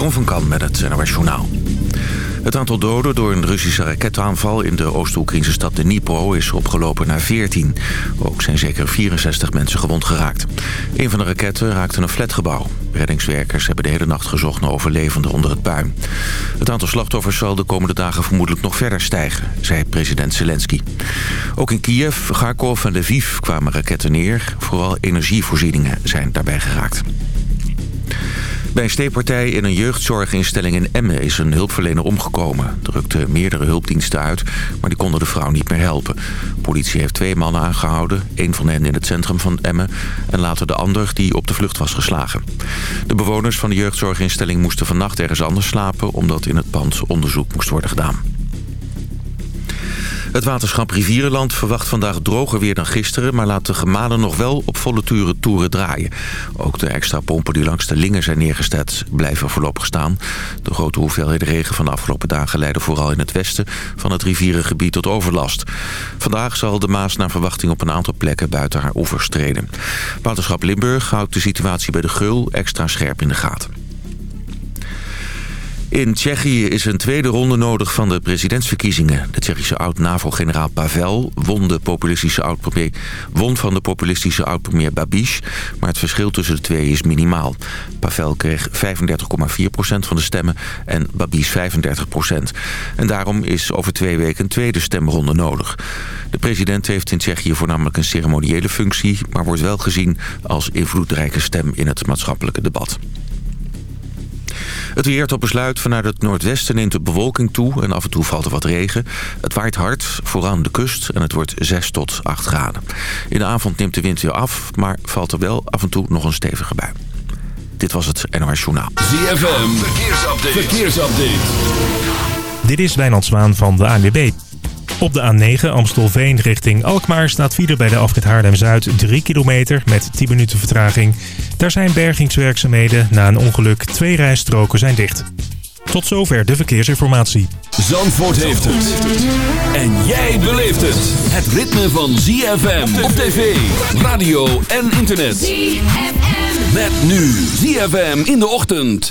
Jeroen van Kan met het NOS Journaal. Het aantal doden door een Russische raketaanval in de Oost-Oekraïnse stad Dnipro is opgelopen naar 14. Ook zijn zeker 64 mensen gewond geraakt. Een van de raketten raakte een flatgebouw. Reddingswerkers hebben de hele nacht gezocht naar overlevenden onder het puin. Het aantal slachtoffers zal de komende dagen vermoedelijk nog verder stijgen, zei president Zelensky. Ook in Kiev, Kharkov en Lviv kwamen raketten neer. Vooral energievoorzieningen zijn daarbij geraakt. Bij een steekpartij in een jeugdzorginstelling in Emmen is een hulpverlener omgekomen. Drukten meerdere hulpdiensten uit, maar die konden de vrouw niet meer helpen. politie heeft twee mannen aangehouden, één van hen in het centrum van Emmen... en later de ander die op de vlucht was geslagen. De bewoners van de jeugdzorginstelling moesten vannacht ergens anders slapen... omdat in het pand onderzoek moest worden gedaan. Het waterschap Rivierenland verwacht vandaag droger weer dan gisteren... maar laat de gemalen nog wel op volle toeren, toeren draaien. Ook de extra pompen die langs de Lingen zijn neergezet blijven voorlopig staan. De grote hoeveelheden regen van de afgelopen dagen leiden vooral in het westen... van het rivierengebied tot overlast. Vandaag zal de Maas naar verwachting op een aantal plekken buiten haar oevers treden. Waterschap Limburg houdt de situatie bij de Geul extra scherp in de gaten. In Tsjechië is een tweede ronde nodig van de presidentsverkiezingen. De Tsjechische oud-NAVO-generaal Pavel won, de populistische oud won van de populistische oud-premier Babiš... maar het verschil tussen de twee is minimaal. Pavel kreeg 35,4% van de stemmen en Babiš 35% En daarom is over twee weken een tweede stemronde nodig. De president heeft in Tsjechië voornamelijk een ceremoniële functie... maar wordt wel gezien als invloedrijke stem in het maatschappelijke debat. Het weer tot besluit vanuit het noordwesten neemt de bewolking toe... en af en toe valt er wat regen. Het waait hard, vooral aan de kust, en het wordt 6 tot 8 graden. In de avond neemt de wind weer af, maar valt er wel af en toe nog een stevige bui. Dit was het NOS Journaal. ZFM, verkeersupdate. verkeersupdate. Dit is Wijnand Zwaan van de ANWB. Op de A9 Amstelveen richting Alkmaar staat file bij de afrit Haarlem-Zuid 3 kilometer met 10 minuten vertraging. Daar zijn bergingswerkzaamheden. Na een ongeluk twee rijstroken zijn dicht. Tot zover de verkeersinformatie. Zandvoort heeft het. En jij beleeft het. Het ritme van ZFM op tv, radio en internet. ZFM. Met nu ZFM in de ochtend.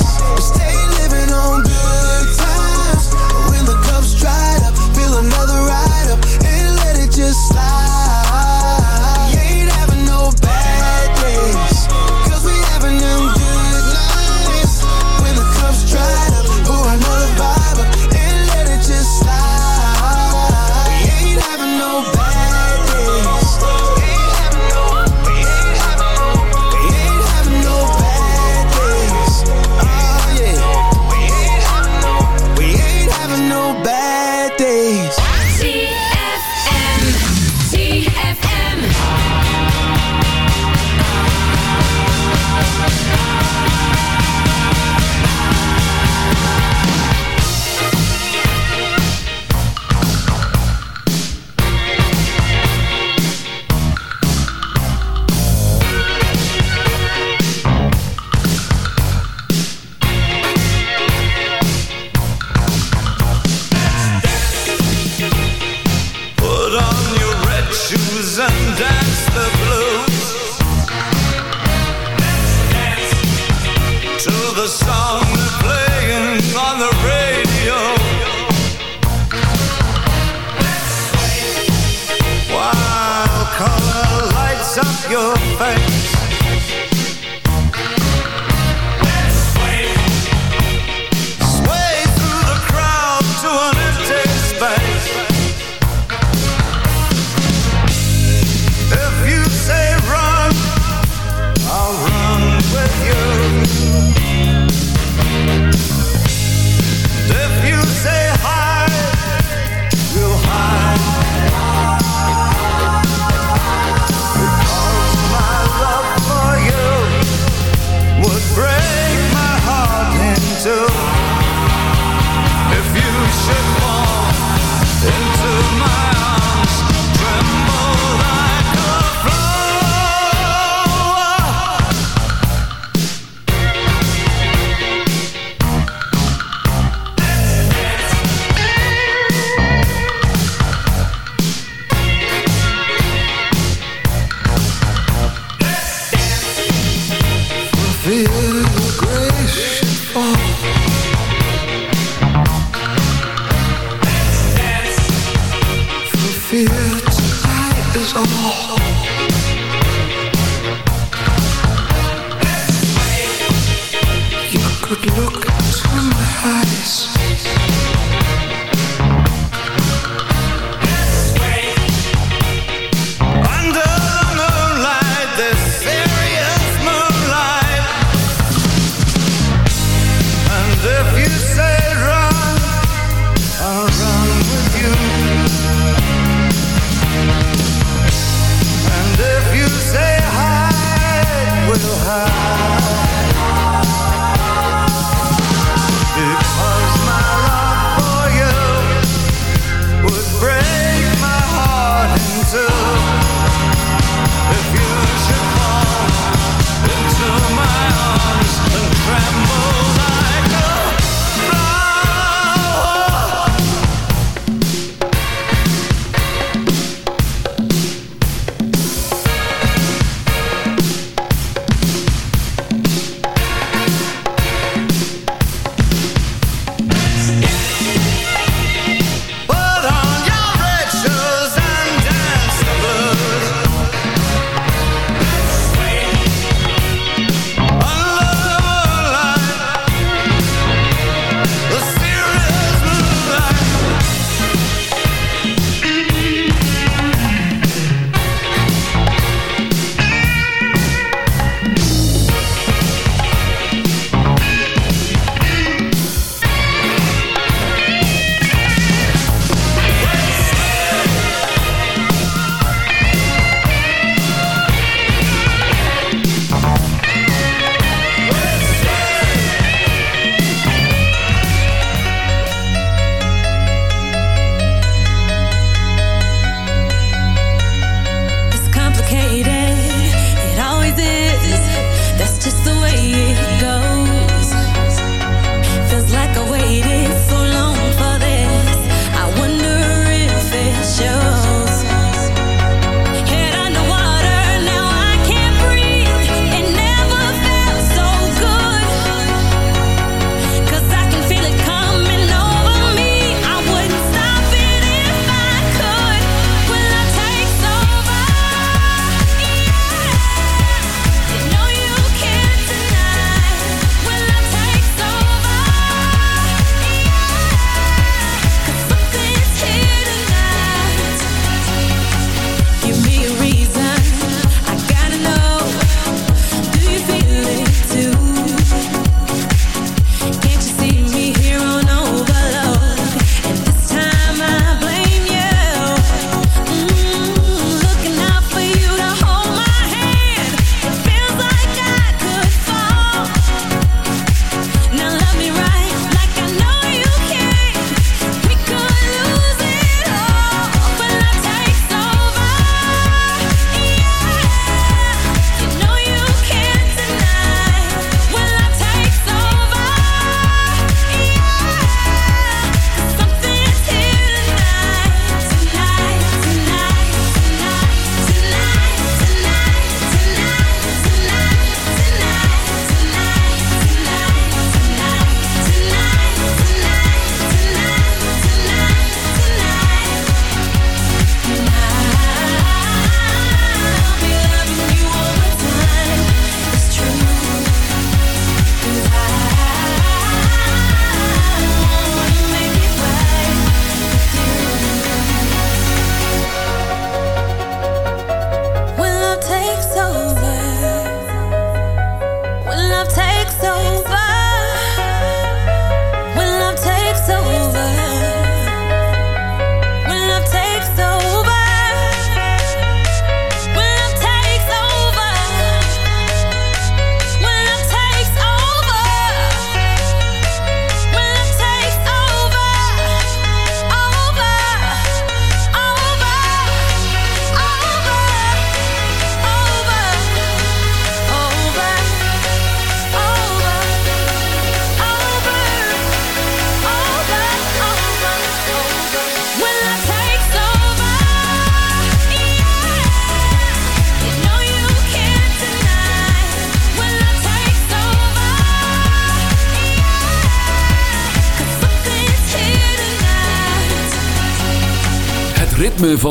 Look, look.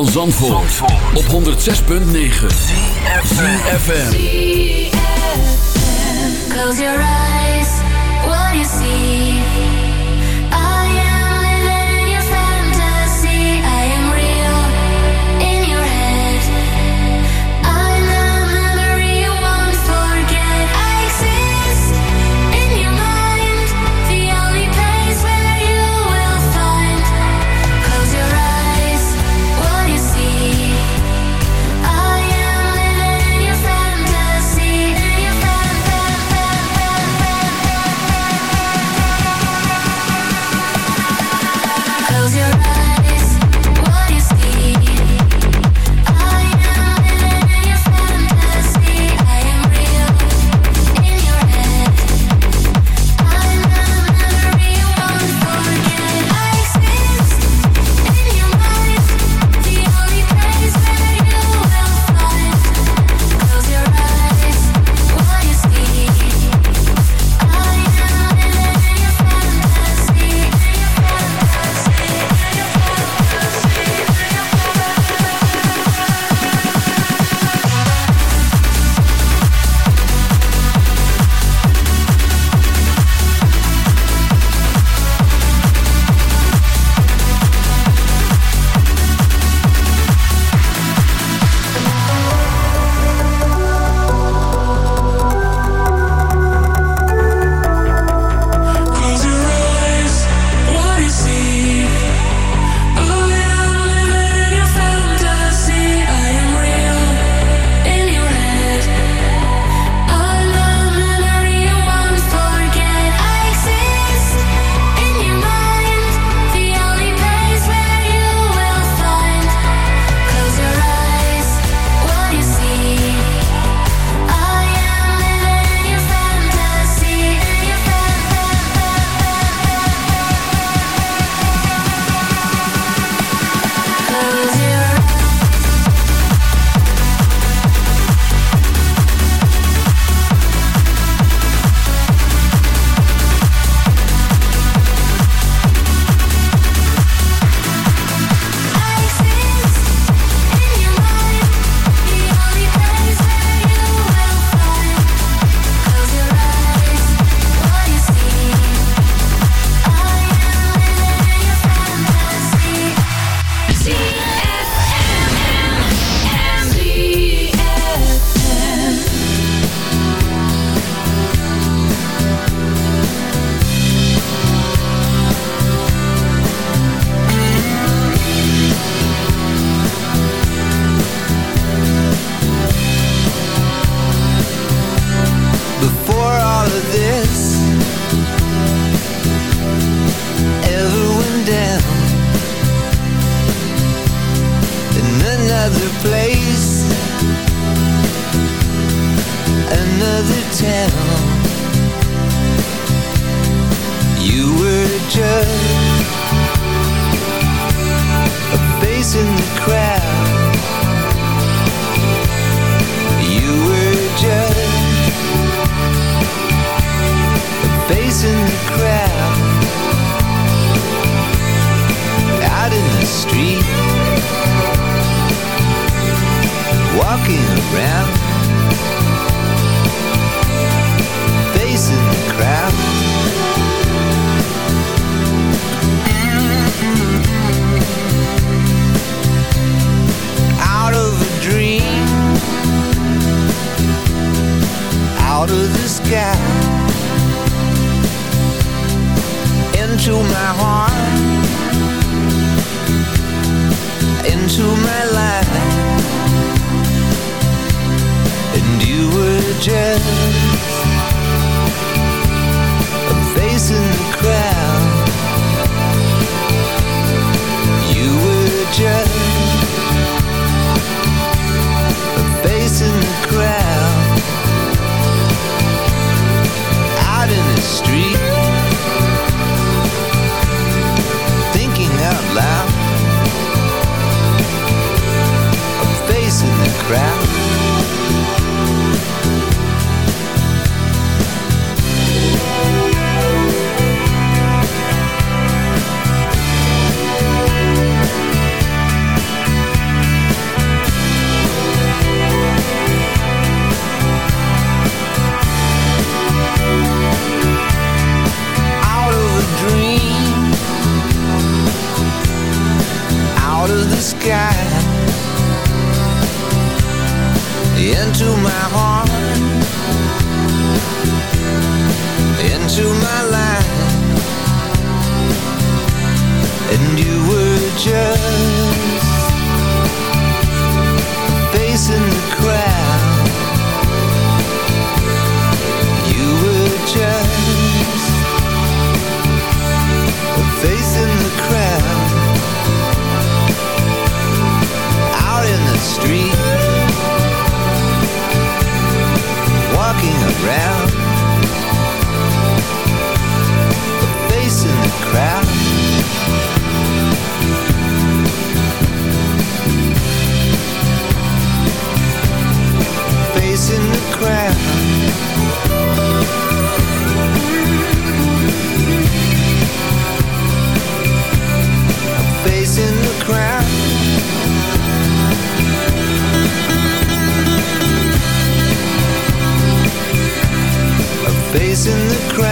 Van Zandvoort, op 106.9 ZFM Close your eyes,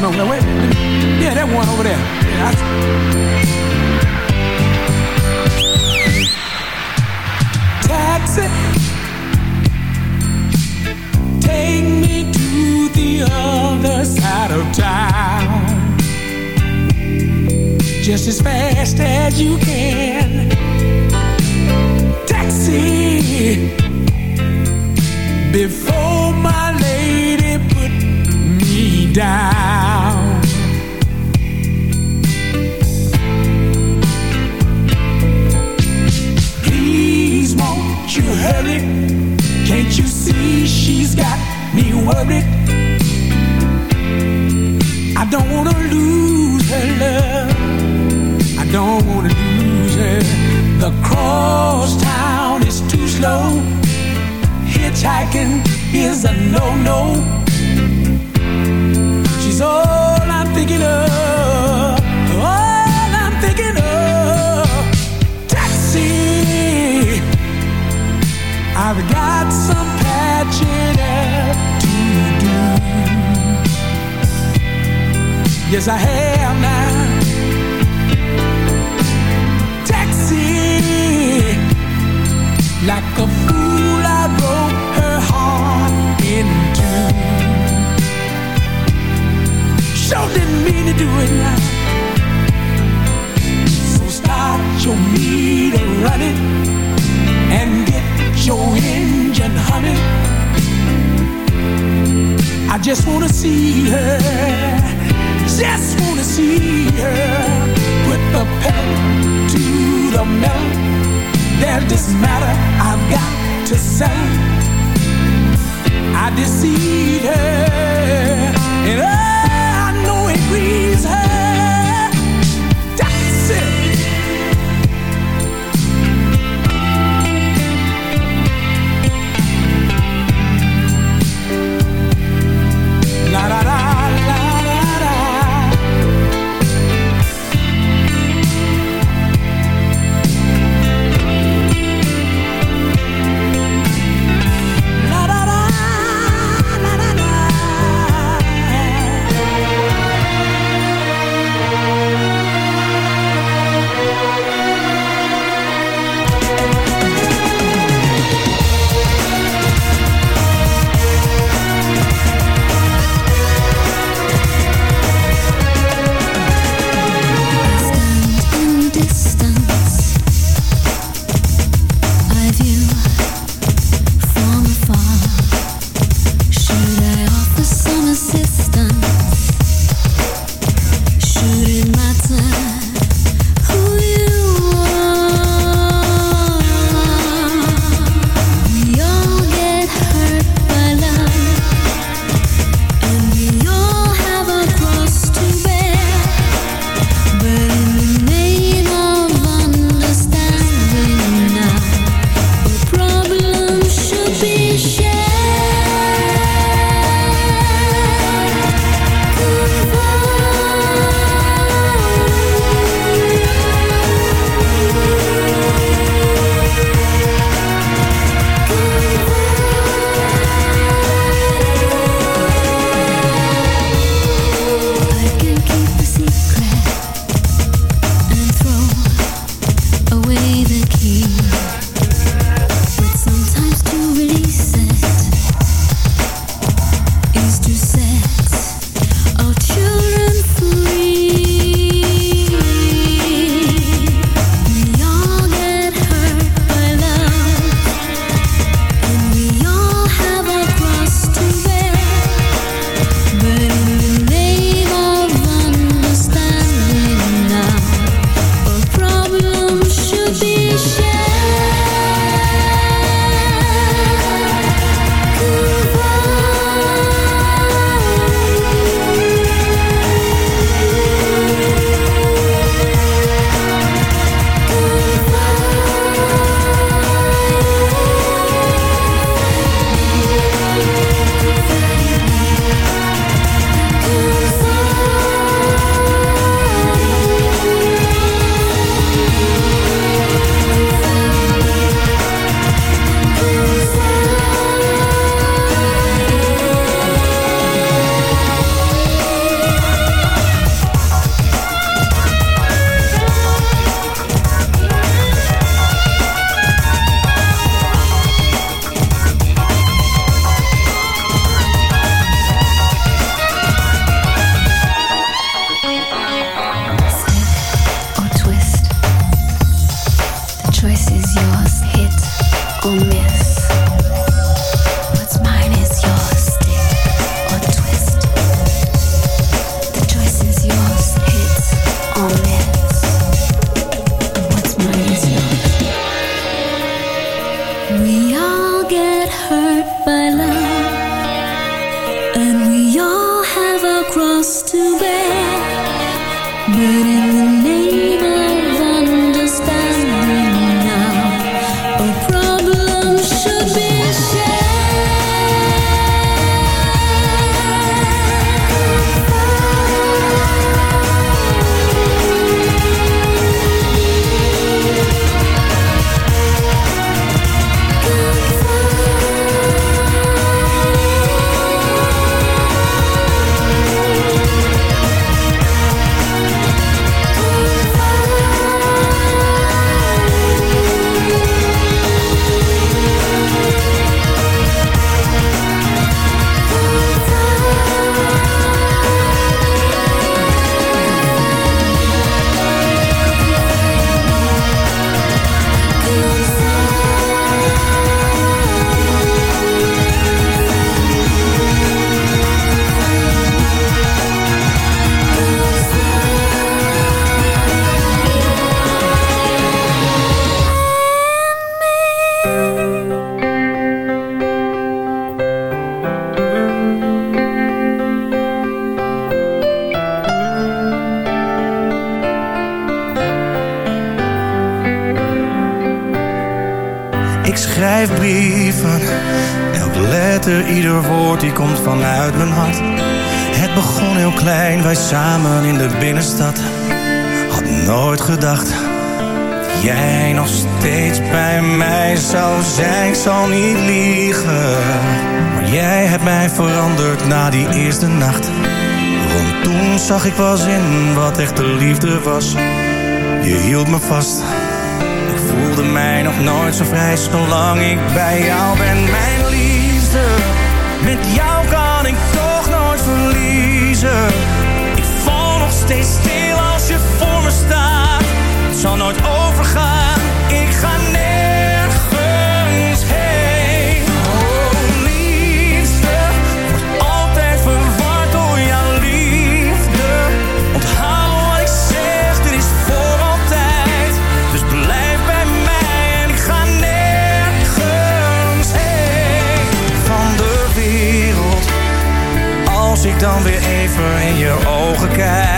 Wait, yeah, that one over there. Yeah, I- taxi, take me to the other side of town, just as fast as you can. Taxi, before my lady put me down. See she's got me worried? I don't wanna lose her love. I don't wanna lose her. The cross town is too slow. Hitchhiking is a no-no. She's all I'm thinking of. All I'm thinking of. Taxi. I've got some Yes, I have now. Taxi. Like a fool, I broke her heart in two. Sure didn't mean to do it now. So start your meter running and get your engine humming. I just wanna see her, just wanna see her. Put the pedal to the metal. There's this matter I've got to say. I deceived her, and I know it grieves We all get hurt by love And we all have a cross to bear. But in the gedacht jij nog steeds bij mij zou zijn. Ik zal niet liegen, maar jij hebt mij veranderd na die eerste nacht. Want toen zag ik pas in wat echte liefde was. Je hield me vast voelde mij nog nooit zo vrij zolang ik bij jou ben. Mijn liefde, met jou kan ik toch nooit verliezen. Ik val nog steeds stil als je voor me staat. Zal nooit overgaan, ik ga nergens heen. Oh liefste, wordt altijd verward door jouw liefde. Onthoud wat ik zeg, dit is voor altijd. Dus blijf bij mij en ik ga nergens heen van de wereld. Als ik dan weer even in je ogen kijk,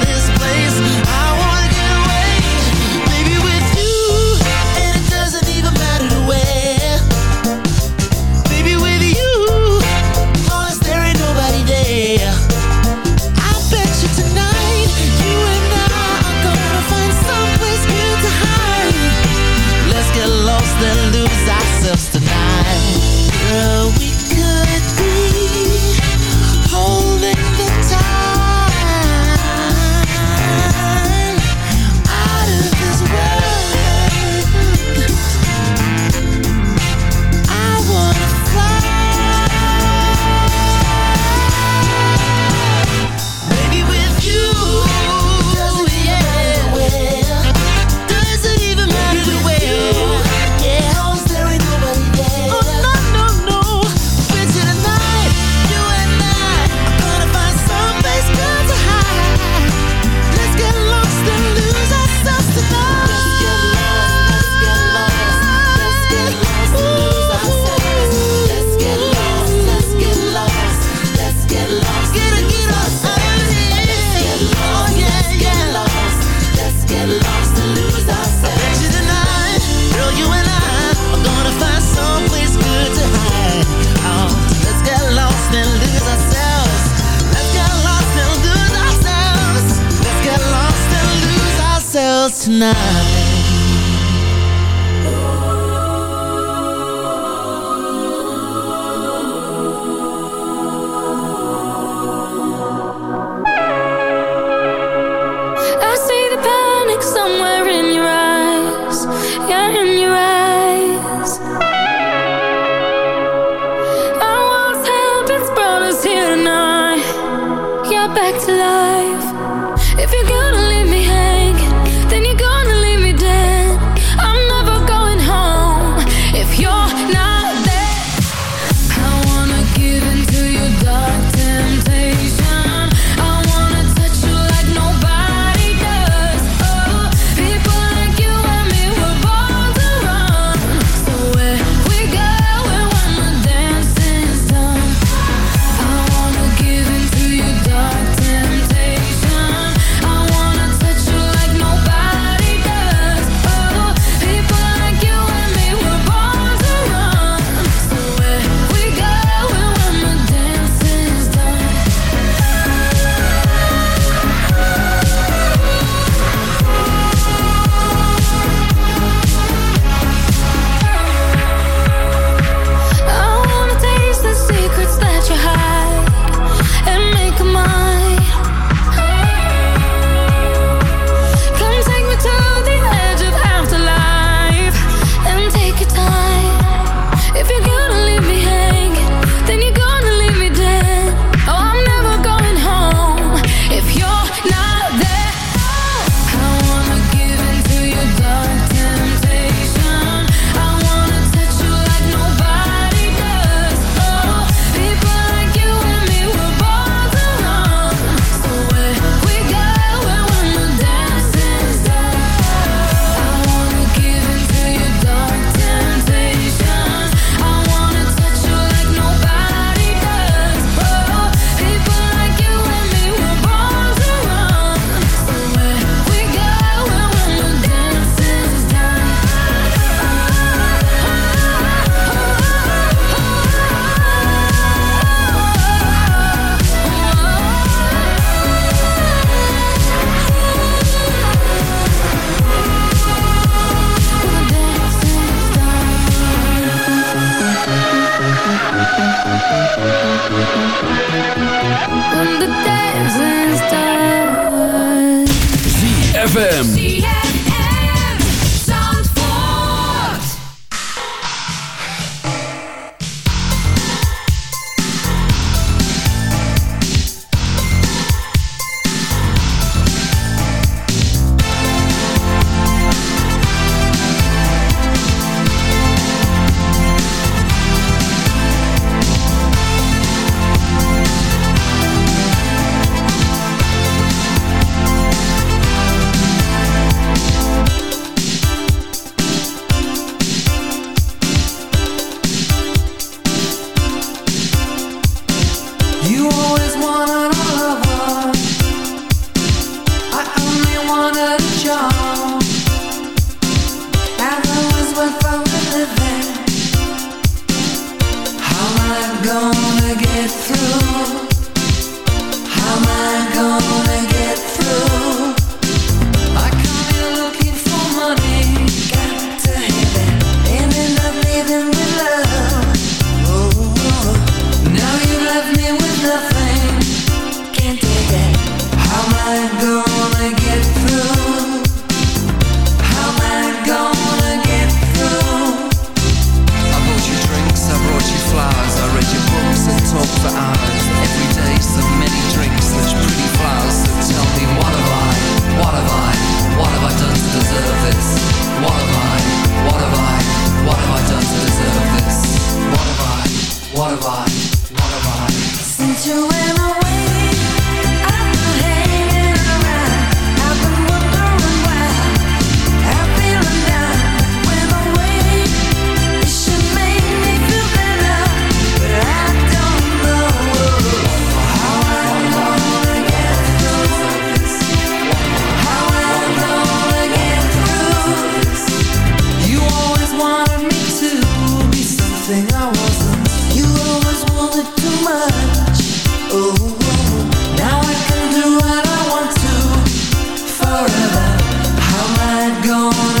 wanna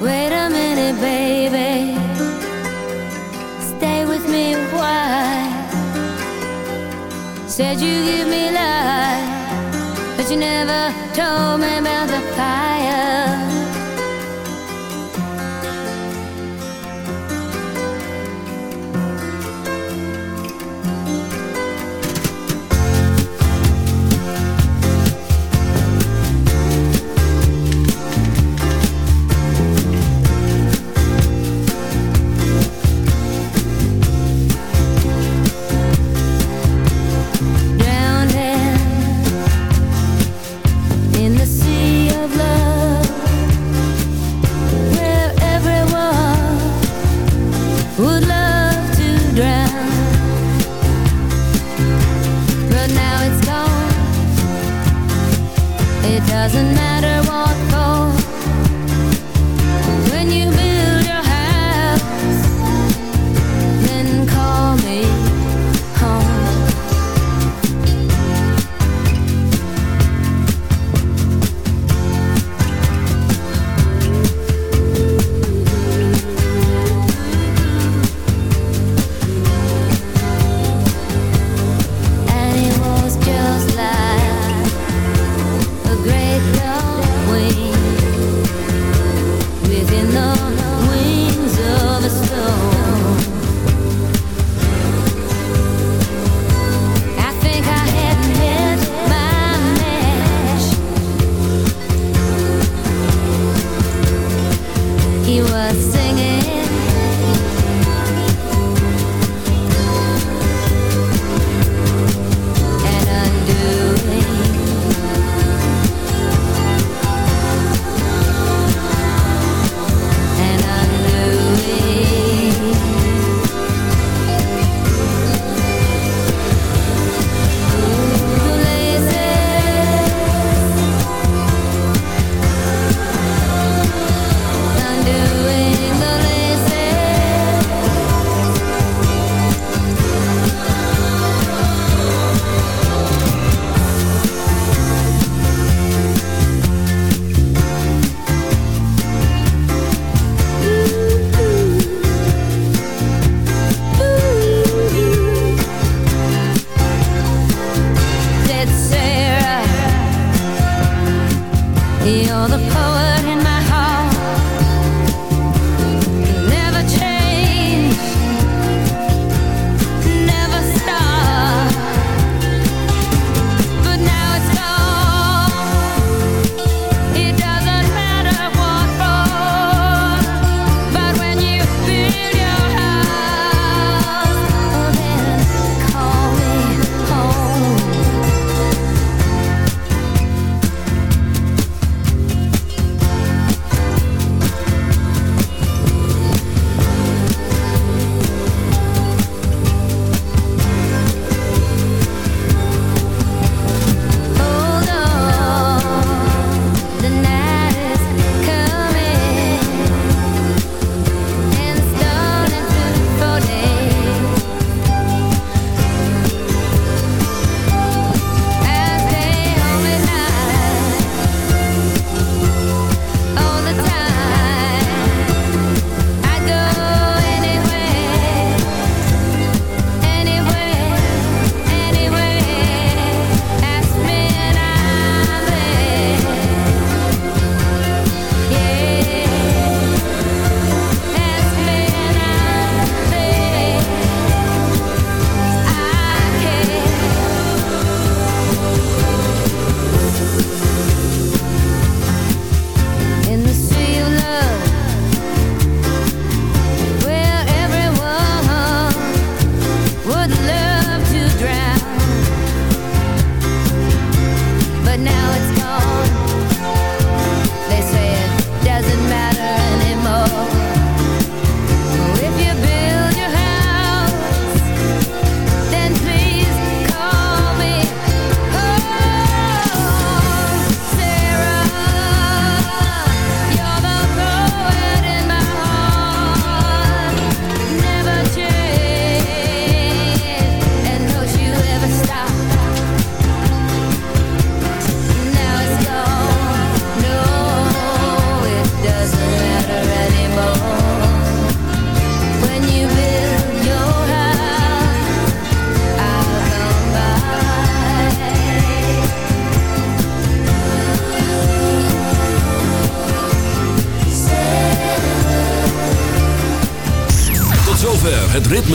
Wait a minute, baby. Stay with me a. Said you give me life, but you never told me about the fire.